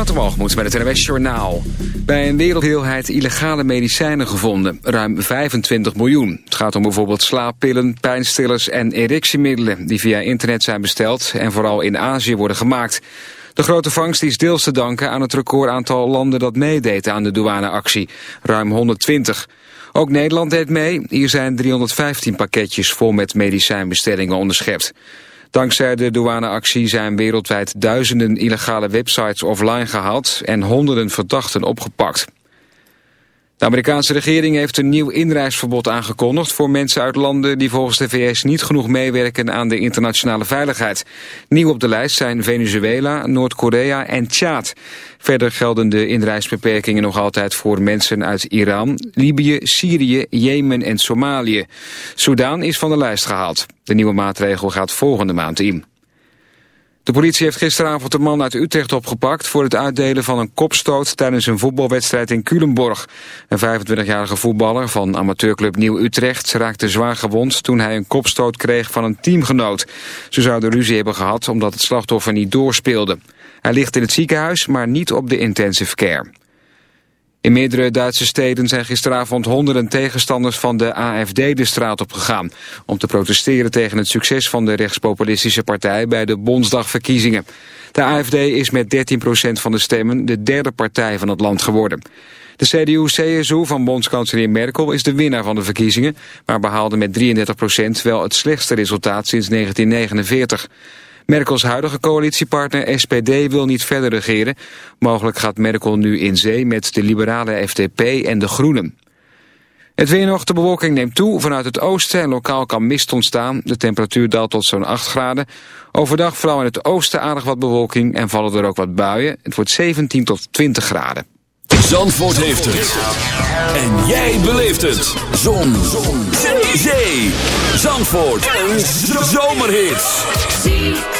Waterwalgemoed met het NWS Journaal. Bij een wereldheelheid illegale medicijnen gevonden. Ruim 25 miljoen. Het gaat om bijvoorbeeld slaappillen, pijnstillers en erectiemiddelen... die via internet zijn besteld en vooral in Azië worden gemaakt. De grote vangst is deels te danken aan het recordaantal landen dat meedeed aan de douaneactie. Ruim 120. Ook Nederland deed mee. Hier zijn 315 pakketjes vol met medicijnbestellingen onderschept. Dankzij de douaneactie zijn wereldwijd duizenden illegale websites offline gehaald en honderden verdachten opgepakt. De Amerikaanse regering heeft een nieuw inreisverbod aangekondigd voor mensen uit landen die volgens de VS niet genoeg meewerken aan de internationale veiligheid. Nieuw op de lijst zijn Venezuela, Noord-Korea en Tjaad. Verder gelden de inreisbeperkingen nog altijd voor mensen uit Iran, Libië, Syrië, Jemen en Somalië. Soudaan is van de lijst gehaald. De nieuwe maatregel gaat volgende maand in. De politie heeft gisteravond een man uit Utrecht opgepakt... voor het uitdelen van een kopstoot tijdens een voetbalwedstrijd in Culemborg. Een 25-jarige voetballer van amateurclub Nieuw Utrecht... raakte zwaar gewond toen hij een kopstoot kreeg van een teamgenoot. Ze zouden ruzie hebben gehad omdat het slachtoffer niet doorspeelde. Hij ligt in het ziekenhuis, maar niet op de intensive care. In meerdere Duitse steden zijn gisteravond honderden tegenstanders van de AFD de straat op gegaan om te protesteren tegen het succes van de rechtspopulistische partij bij de Bondsdagverkiezingen. De AFD is met 13% van de stemmen de derde partij van het land geworden. De CDU-CSU van bondskanselier Merkel is de winnaar van de verkiezingen, maar behaalde met 33% wel het slechtste resultaat sinds 1949. Merkels huidige coalitiepartner SPD wil niet verder regeren. Mogelijk gaat Merkel nu in zee met de liberale FDP en de Groenen. Het weer nog, de bewolking neemt toe. Vanuit het oosten en lokaal kan mist ontstaan. De temperatuur daalt tot zo'n 8 graden. Overdag vooral in het oosten aardig wat bewolking en vallen er ook wat buien. Het wordt 17 tot 20 graden. Zandvoort heeft het. En jij beleeft het. Zon. Zon. Zee. Zandvoort. Een zomerhit.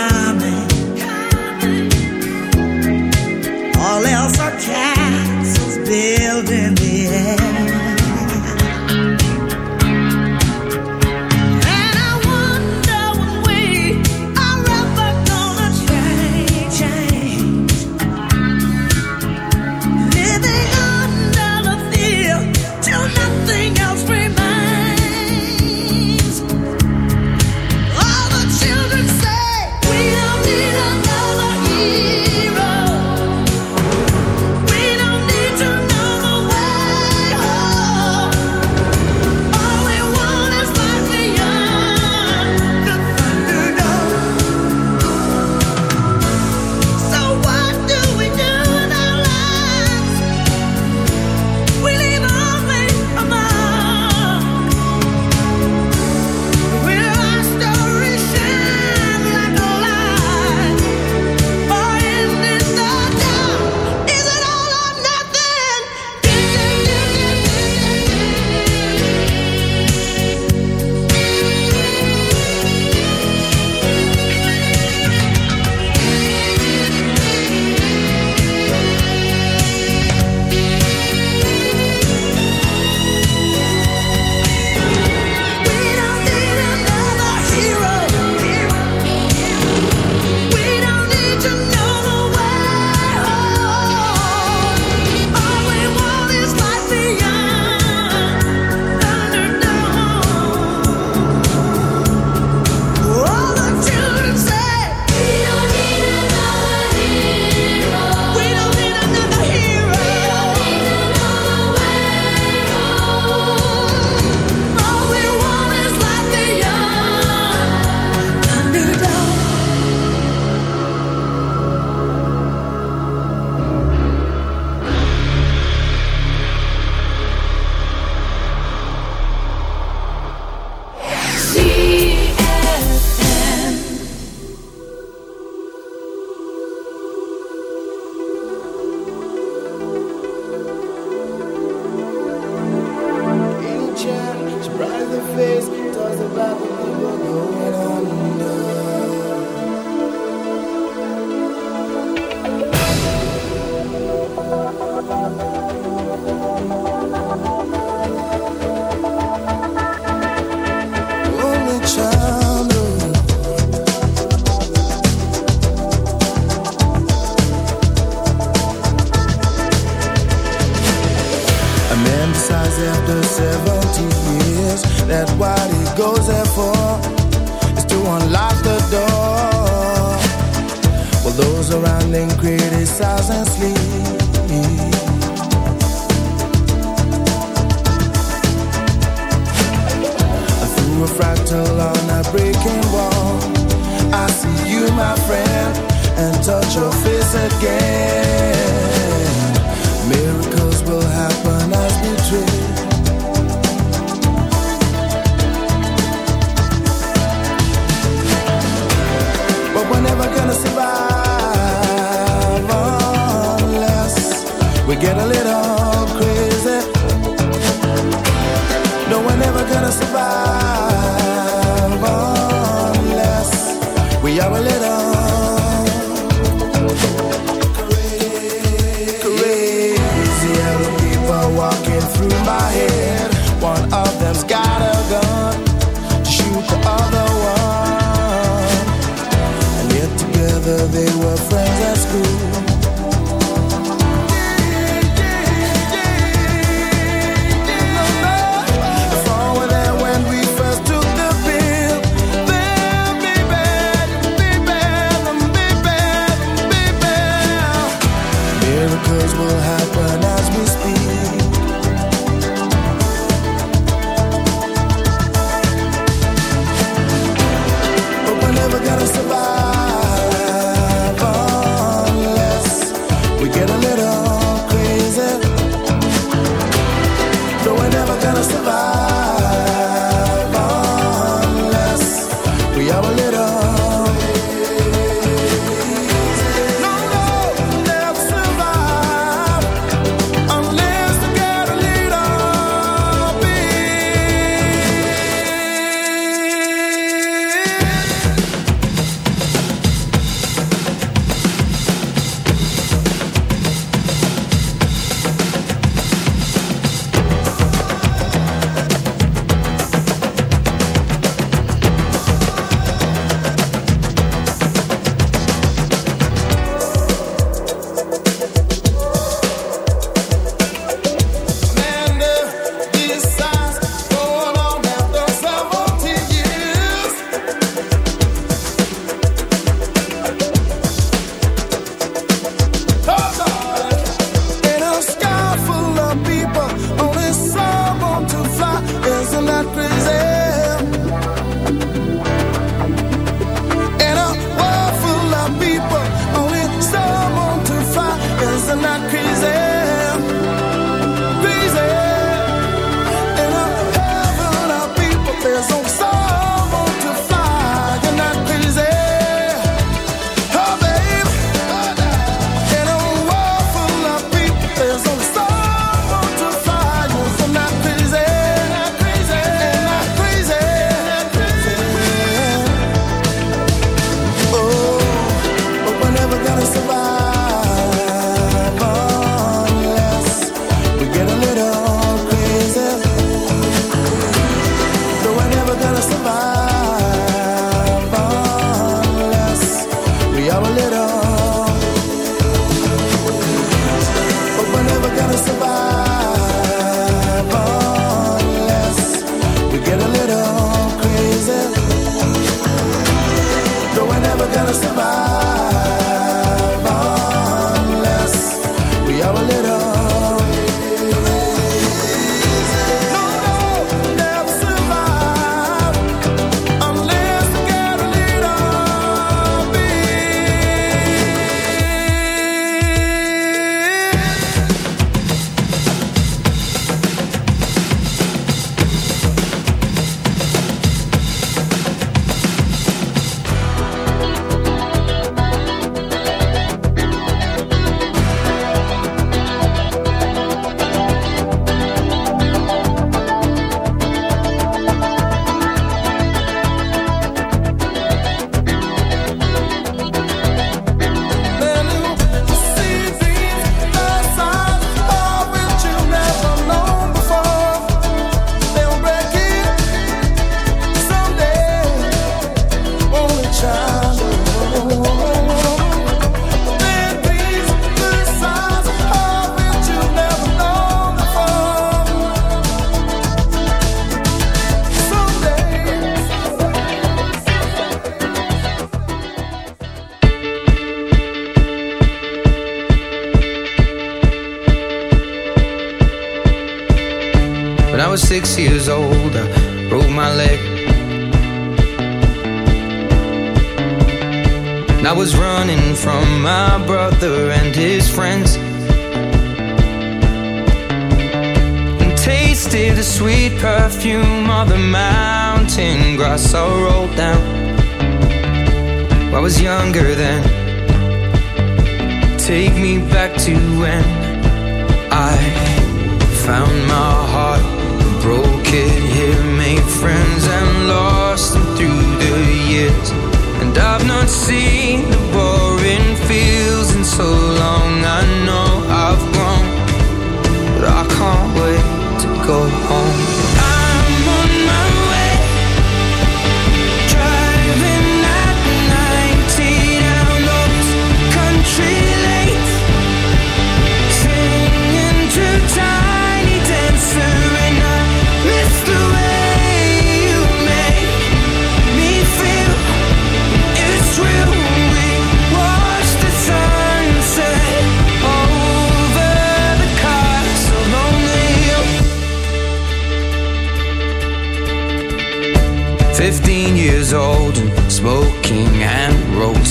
get a little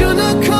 should've come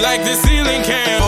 like the ceiling can't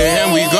Can we go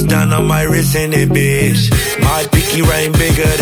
Down on my wrist in it, bitch. My pinky ring bigger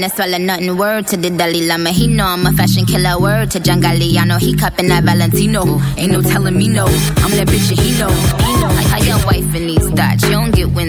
No swallow nothing. Word to the Dalai Lama, he know I'm a fashion killer. Word to John Galliano, he cupping that Valentino. Ain't no telling me no, I'm that bitch and he know. He know. Like how your wife in these thoughts, you don't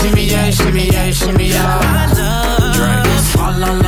Shimmy, yeah, shimmy, yeah, shimmy, yeah. Drink, swalla la la.